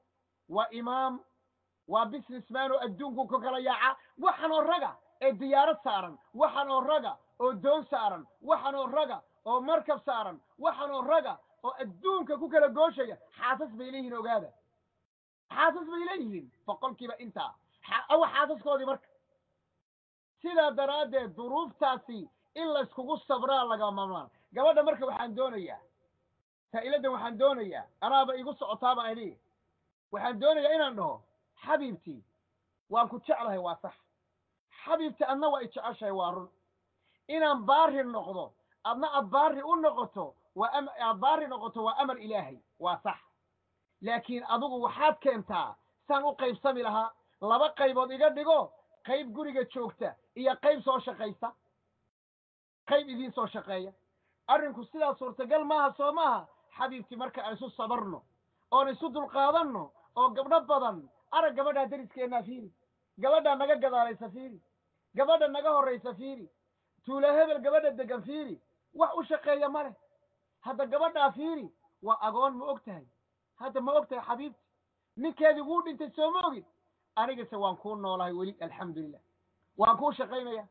waa imaam waa businessman oo adduunku ka kala yaaca. Waxan oo raga ee diyaarad saaran waxan oo raga oo doon saaran waxan oo raga oo markab saaran waxan oo raga oo adduunka ku kala gooshaya. Xaasas bay leeyihiin ogaada. Xaasas bay leeyihiin boqolkiiba intaa. Awa xaasaskoodii marka sidaa daraaddeed duruuftaasi in layskugu sabraa laga mamaan gabadha marka waxaan doonayaa saa'iladdan waxaan doonayaa anaaba igu socotaaba ani. Waxaan doonayaa inaan dhaho xabiibtii waan ku jeclahay waa sax. Xabiibtii adna waa i jeceshahay waa run. Inaan baari noqdo adna aad baari u noqoto waa aad baari noqoto waa amar ilaahay waa sax. Laakiin adigu waxaad keentaa saan u qaybsami lahaa. Laba qaybood iga dhigo qayb guriga joogta iyo qayb soo shaqaysa qayb idiin soo shaqeeya. Arrinku sidaa suurtagal maaha soo maaha xabiibtii marka aan isu sabarno oon isu dulqaadanno oo gabdho badan arag gabadhaa deriskeenaa fiiri. Gabadhaa naga gadaalaysa fiiri. Gabadha naga horraysa fiiri. Tuula hebel gabadha degan fiiri. Wax u shaqeeya ma leh. Hadda gabadhaa fiiri waa agoon ma og tahay hadda ma og tahay xabiibti. Ninkeedii wuu dhintay soo ma ogid anigase waan kuu noolahay weli alxamdulilah waan kuu shaqaynaya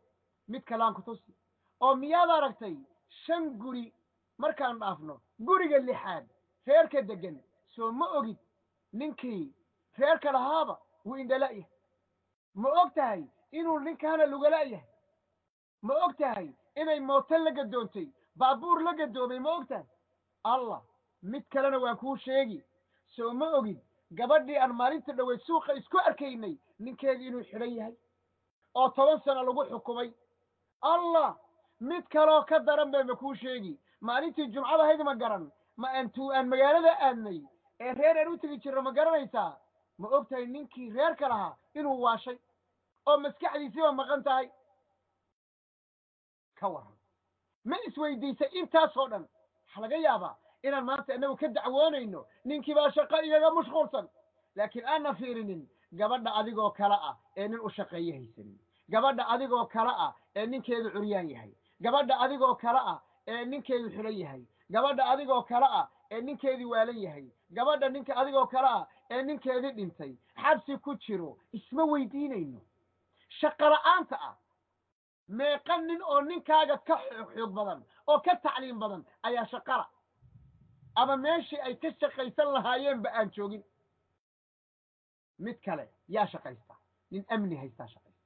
mid kalaan ku tusi. Oo miyaad aragtay shan guri markaan dhaafno? Guriga lixaad reerka degan soo ma ogid ninkii reerka lahaaba wuu indhala'yahay ma og tahay inuu ninkaana lugala'yahay ma og tahay inay mooto la gadoontay baabuur la gadoomay ma og tahay allah mid kalena waa kuu sheegi. Soo ma ogid gabadhii aan maalinta dhoweyd suuqa isku arkaynay ninkeedii inuu xidhan yahay oo toban sano lagu xukumay. Allah mid kaloo ka daran bay ma kuu sheegi. Maalintii jumcada hayd ma garan. Ma aantu aan magaalada aadnay. Ee reer aan u tegi jirno ma garanaysaa ma og tahay ninkii reerka lahaa inuu waashay oo maskaxdiisiiba maqan tahay. Ka waran ma isweydiisay intaasoo dhan. Waxaa laga yaabaa inaan maanta innagu ka dacwoonayno ninkii baa shaqo igaga mashquulsan laakiin aanna fiirinin gabadha adigoo kale ah ee nin u shaqeeye haysanin gabadha adigoo kale ah ee ninkeedu curyaan yahay gabadha adigoo kale ah ee ninkeedu xidhan yahay gabadha adigoo kale ah ee ninkeedii waalan yahay gabadha ninka adigoo kale ah ee ninkeedii dhintay xabsi ku jiro isma weydiinayno shaqo la'aanta ah meeqa nin oo ninkaaga ka xoog badan oo ka tacliim badan ayaa shaqala ama meeshii ay ka shaqaysan lahaayeenba aan joogin. Mid kale yaa shaqaysta. Nin amni haystaa shaqaysta.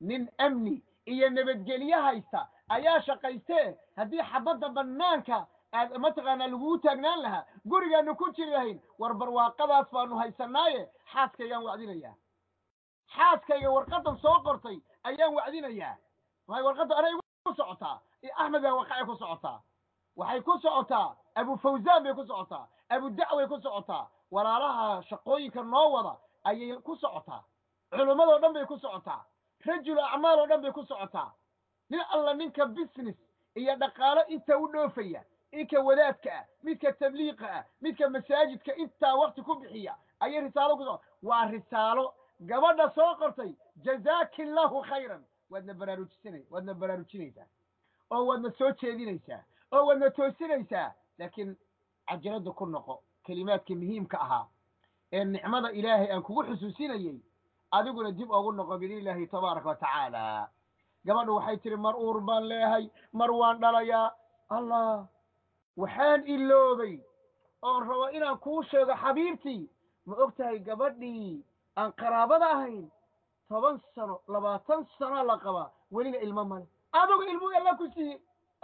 Nin amni iyo nabadgelye haysta ayaa shaqaystee haddii xabadda bannaanka aad mataqaanaa laguu taagnaan lahaa gurigaanu ku jiri lahayn war barwaaqadaas baanu haysanaaye xaaskaygaan wacdinayaa xaaskayga warqadan soo qortay ayaan wacdinayaa waay warqadda anay ku socotaa axmed baa waqacay ku socotaa waxay ku socotaa abu fawzaan bay ku socotaa abu dacway ku socotaa walaalaha shaqooyinka noo wada ayay ku socotaa culummadoo dhan bay ku socotaa rajul acmaal oo dhan bay ku socotaa nin alla ninka business iyo dhaqaalo inta u dhoofaya ninka wadaadka ah midka tabliiqa ah midka masaajidka intaa wakti ku bixiya ayay risaalo ku socota. Waa risaalo gabadha soo qortay jazaaki allahu khayran. Waadna baraarujisana waadna baraarujinaysaa oo waadna soo jeedinaysaa oo waadna toosinaysaa laakiin cajalada ku noqo kelimaadkii muhiimka ahaa ee nicmada ilaahay aan kugu xusuusinayey adiguna dib ogu noqo biidni illaahi tabaaraka wa tacaala. Gabadhu waxay tihi mar uur baan leehay mar waan dhalayaa. Allah waxaan iloobay oon rabo inaan kuu sheego xabiibtii ma og tahay gabadhii aan qaraabada ahayn? Toban sano labaatan sano la qabaa welina ilmo male. Adugu ilmuu alla ku siiyey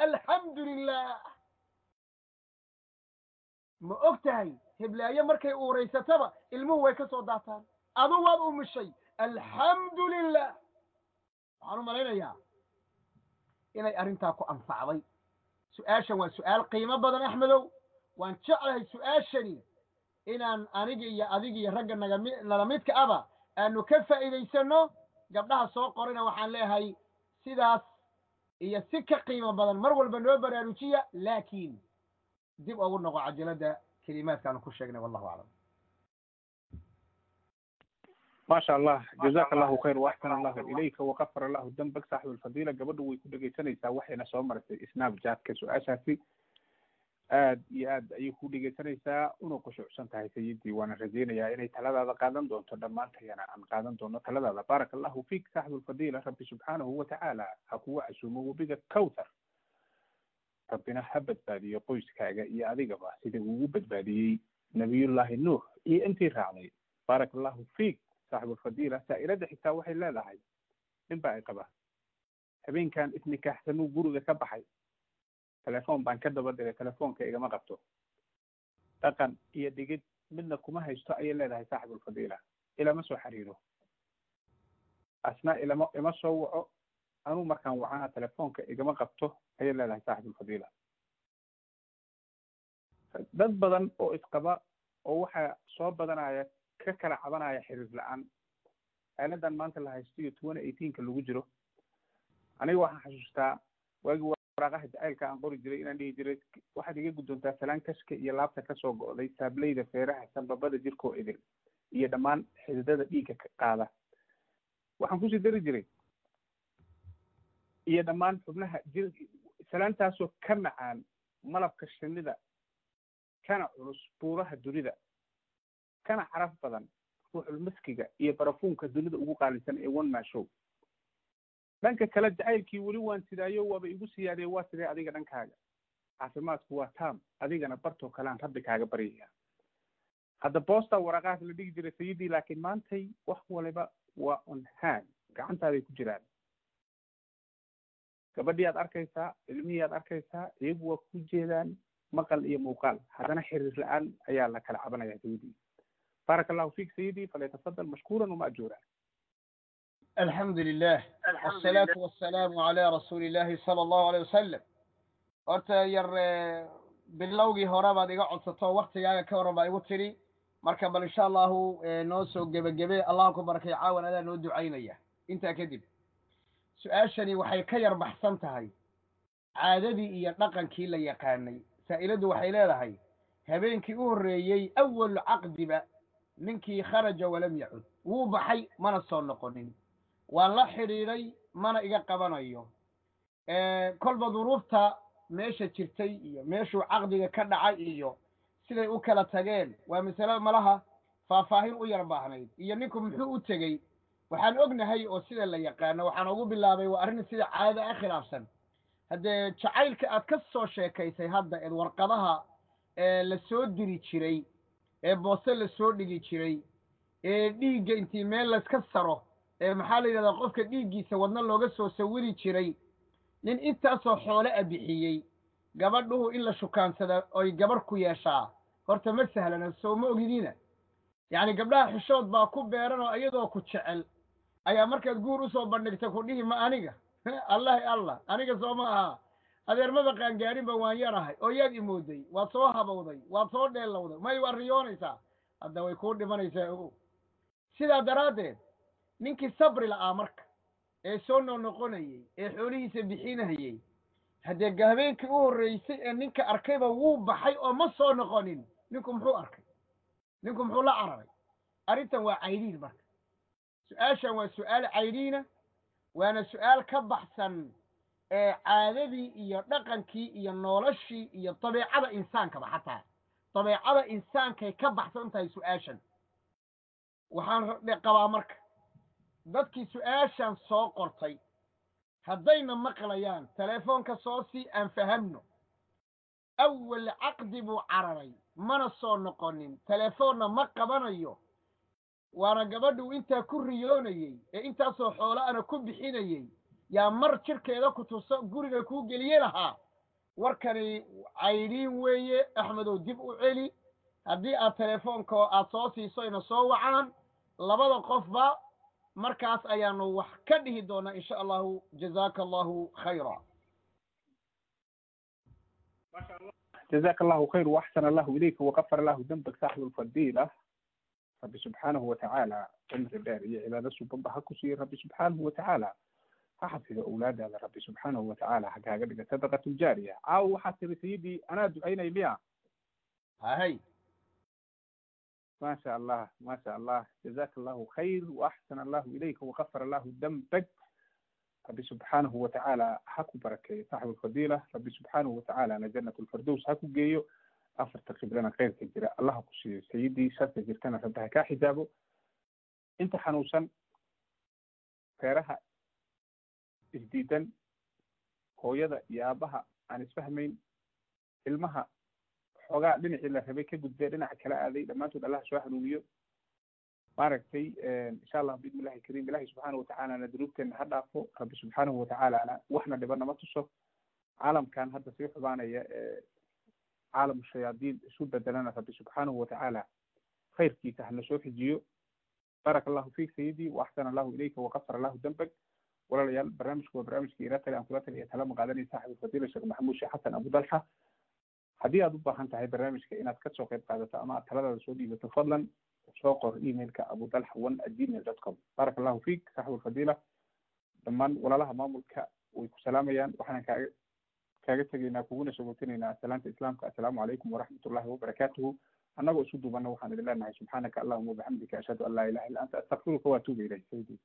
alxamdu lilah ma og tahay heblaayo markay uuraysataba ilmuhu way ka soo daataan. Adu waad umishay alxamdu lilah waxaan u malaynayaa inay arrintaa ku anfacday. Su'aashan waa su'aal qiimo badan axmedow. Waan jeclahay su'aashani inaan aniga iyo adiga iyo ragga nagami nala midka aba aanu ka faa'iidaysanno. Gabdhaha soo qorina waxaan leeyahay sidaas iyo si ka qiimo badan. Mar walba noo baraarujiya laakiin dib ugu noqo cajalada kelimaadkaanu ku sheegnay wallahu aclam maasha allah jazaka allahu khayr waaxsan allahu ilayka wakafar allahu dambak saaxibu alfadiila gabadhu way ku dhegeysanaysaa waxayna soo martay snapchatka su'aashaasi. Aad iyo aad ayay ku dhegeysanaysaa una khushuucsan tahay sayidii waana rajeynayaa inay taladaada qaadan doonto dhammaantayana aan qaadan doono taladaada. Baaraka allahu fiik saaxibu alfadiila rabbi subxaanahu watacaala ha kuwa casuumo webiga cowthar rabbina ha badbaadiyo qoyskaaga iyo adigaba sida ugu badbaadiyey nabiyullahi nuux iyo intii raacday baaraka allahu fiik saaxibu lfadiila saa'ilada xitaa waxay leedahay nin baa ay qabaa habeenkan isnikaaxsanuu guriga ka baxay telefoon baan ka daba diray telefoonka igama qabto dhaqan iyo dhigid midna kuma haysto ayay leedahay saaxibu lfadiila ilama soo xiriiro asna ilama ima soo waco anuu markaan wacana telefoonka igama qabto ayay leedahay saaxibu lfadiila dad badan oo isqaba oo waxaa soo badanaya ka kala cabanaya xiriir la'aan. Aaladan maanta la haysto iyo twenty eighteenka lagu jiro. Aniga waxaan xasuustaa waagii waraaqaha jacaylka aan qori jiray inaan dhihi jiray waxaad iga guddoontaa salaan kashka iyo laabta ka soo go'day saableyda feeraha sanbabada jirkoo idil iyo dhammaan xididada dhiigga qaada. Waxaan ku sii dari jiray iyo dhammaan xubnaha jir salaantaasoo ka macaan malabka shinida kana culus buuraha dunida kana caraf badan ruuxul maskiga iyo barafuunka dunida ugu qaalisan ee one man show. Dhanka kale jacaylkii weli waan sidaayo waaba igu siyaadee waa sidee adiga dhankaaga. Caafimaadku waa taam adigana bartoo kalean rabbi kaaga baryaya hadda boosta waraqahaas la dhigi jiray sayidii laakiin maantay wax waliba waa on hand gacantaaday ku jiraan gabadhii aad arkaysaa ilmihii aad arkaysaa iyagu waa ku jeedaan maqal iyo muuqaal. Haddana xiriir la'aan ayaa la kala cabanaya sayidii baaraka allahu fiik sayidii falyatafadal mashkuuran wamaajuura alxamdu lilah wasalaatu wasalaamu calaa rasuuli illahi sala allahu aleyh wasalam horta yar bilowgii hore baad iga codsato waktigaaga ka horan baa igu tidhi marka bal insha allahu noo soo gebagebe allah ku barakay caawan adaa noo ducaynaya. Intaa kadib su'aashani waxay ka yar baxsan tahay. Caadadii iyo dhaqankii la yaqaanay. Saa'iladu waxay leedahay habeenkii u horreeyey awalu caqdiba ninkii kharaja walam yacud. Wuu baxay mana soo noqonin. Waan la xidhiidhay mana iga qabanayo. Kolba duruufta meesha jirtay iyo meeshuu caqdiga ka dhacay iyo siday u kala tageen waa masale malaha faahfaahin u yar baahnayd. Iyo ninku muxuu u tegey waxaan ognahay oo sida la yaqaano waxaan ugu bilaabay waa arrin sida caadada a khilaafsan. Haddee jacaylka aad ka soo sheekaysay hadda eed warqadaha ee la soo diri jiray ee boose la soo dhigi jiray ee dhiigga intii meel layska saro ee maxaa la yidhahdaa qofka dhiiggiisa wadna looga soo sawiri jiray nin intaasoo xoole a bixiyey gabadhuhu in la shukaansada oy gabarh ku yeeshaa horta ma sahlana soo ma ogidina yacni gabdhaha xishood baa ku beeran oo iyadoo ku jecel ayaa markaad guur u soo bandhigta ku dhihi ma aniga? Allahi allah aniga soo ma aha. Adeer maba qaangaarinba waan yarahay oo yaad imooday waad soo habowday waad soo dheellowday may waad riyoonaysaa hadda way kuu dhimanaysaa ogow. Sidaa daraaddeed ninkii sabri la'aa marka ee soo noqnoqonayey ee xoolihiisa bixinayey haddee habeenkii u horreysay ee ninka arkayba wuu baxay oo ma soo noqonin ninku muxuu arkay? Ninku muxuu la cararay arrintan waa caydiin marka su'aashan waa su'aal caydiina waana su'aal ka baxsan ee caadadii iyo dhaqankii iyo noloshii iyo dabeecada insaankaba xataa. Dabeecada insaankay ka baxsan tahay su'aashan. Waxaan qabaa marka. Dadkii su'aashan soo qortay haddayna maqlayaan teleefoonka soo sii aan fahamno. Awal caqdi buu cararay mana soo noqonin. Teleefoonna ma qabanayo waana gabadhuu intaa ku riyoonayey ee intaasoo xoolo ana ku bixinayey yaa mar jirkeeda ku tuso guriga kuu geliye lahaa warkani caydiin weeye axmedow dib u celi haddii aad teleefoonka aad soo siiso ina soo wacaan labada qofba markaas ayaanu wax ka dhihi doonaa insha allahu jazaaka allahu khayra جزاك الله خير واحسن الله اليك وغفر الله ذنبك صاحب الفضيله rabbi subxaanahu watacaala cimri dheer iyo cibaado subanba ha ku siiyo rabbi subxaanahu watacaala ha xafido awlaadaada rabbi subxaanahu watacaala ha kaaga dhiga sadaqatu jaariya caawo waxaad tiri sayidii anaa ducaynay miya hay maasha allah maasha allah jazaka allahu khayr waaxsan allahu ilayka wakafar allahu dambag rabbi subxaanahu watacaala ha ku barakeeyo saaxibu alfadiila rabbi subxaanahu watacaalana janat lfirdows ha ku geeyo afarta qiblana khayrka jira allaha ku siiyo sayidii sharka jirtana rabbi ha kaa xijaabo inta xanuunsan reeraha isdiidan hooyada iyo aabbaha aan isfahmayn ilmaha xoogaa dhinacii la rabay ka gudbe dhinaca kala aaday dhammaantood allaha soo hanuuniyo maaragtay insha allah biidni illahi kariim ilahi subxaana watacaalana dunuubteenna ha dhaafo rabbi subxaanahu watacaalana waxna dhibana nama tuso. Caalamkan hadda sii xubaanaya caalamu shayaadiin isu bedelana rabbi subxaanahu watacaala khayrkiisa hana soo xijiyo baraka allahu fiik sayidii waaxsana allahu ilayka waqafar allahu dembag walaalayaal barnaamijku waa barnaamijkii ila tali aan kula tali ee tala maqaadanaya saaxib fadiila sheekh maxamuud sheekh xasan abu dalxa haddii aad u baahan tahay barnaamijka inaad ka soo qayb qaadato ama aad taladaada soo dhiibato fadlan soo qor emailka abu dalxa one at gmail dot com. baraka allahu fiik saaxib alfadiila dhammaan walaalaha maamulka way ku salaamayaan waxaan kaaga kaaga tegaynaa kuguna sogotinaynaa salaanta islaamka assalaamu calaykum waraxmat ullahi wabarakaatuhu annagoo isu duubana waxaan idin leenahay subxaanaka allahuma wabixamdika ashhadu an laa ilaha illa anta astakfiruka waatuuba ilayk sayidi